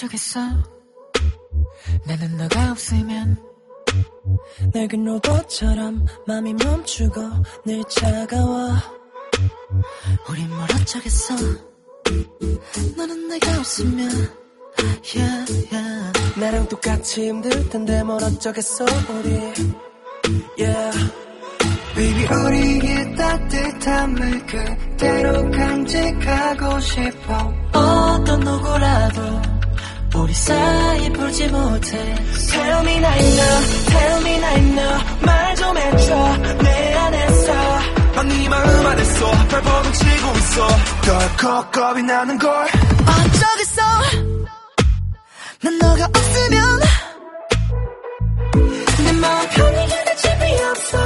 어쩌겠어 나는 너가 없으면 낡은 로봇처럼 맘이 멈추고 늘 차가워. 우린 뭘 어쩌겠어. 너는 내가 없으면 yeah, yeah. 나랑 똑같이 힘들 텐데 뭘 어쩌겠어 우리. Yeah. Baby 우리의 따뜻함을 그대로 간직하고 싶어. 어떤 누구라도 우리 사이 풀지 못해. Tell me now, tell me now 말 좀 해줘. 내 안에서. 넌네 마음 안에서 발버둥 치고 있어. 덜컥 겁이 나는 걸. 어쩌겠어? 난 너가 없으면 내 마음 편히 가는 집이 없어.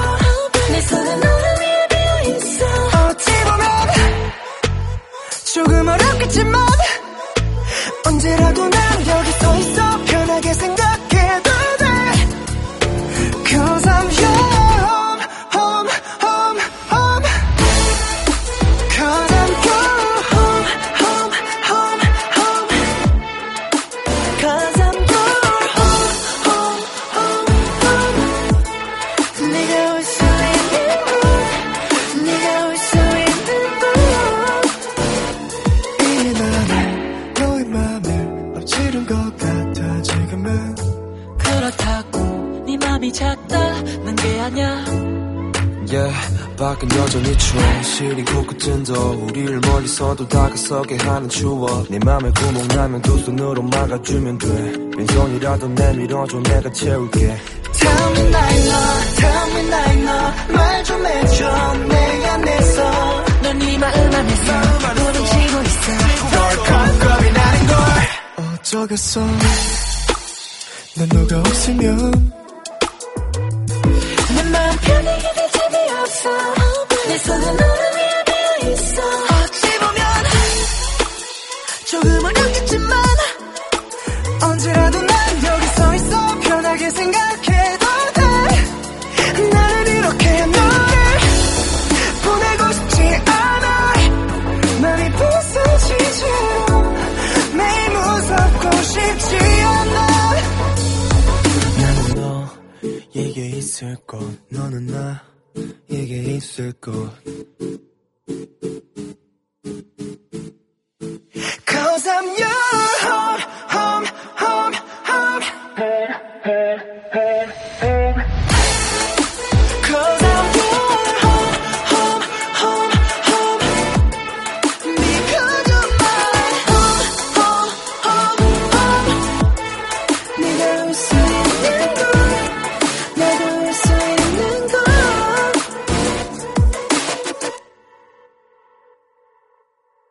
내 손은 너를 위해 비어있어. 어찌 보면 조금 어렵겠지만 언제라도 난 엎치른 것 같아 지금은. 그렇다고 네 맘이 작다는 게 아냐 Yeah, 밖은 여전히 추워 시린 코끝은더 우리를 멀리서도 다가서게 하는 추억. 네 맘에 구멍 나면 두 손으로 막아주면 돼. 빈손이라도 내밀어줘 내가 채울게. Tell me now, tell 난 너가 없으면. 내 마음 편히 가는 집이 없어. 내 손은 있을 것. 너는 나에게 있을 것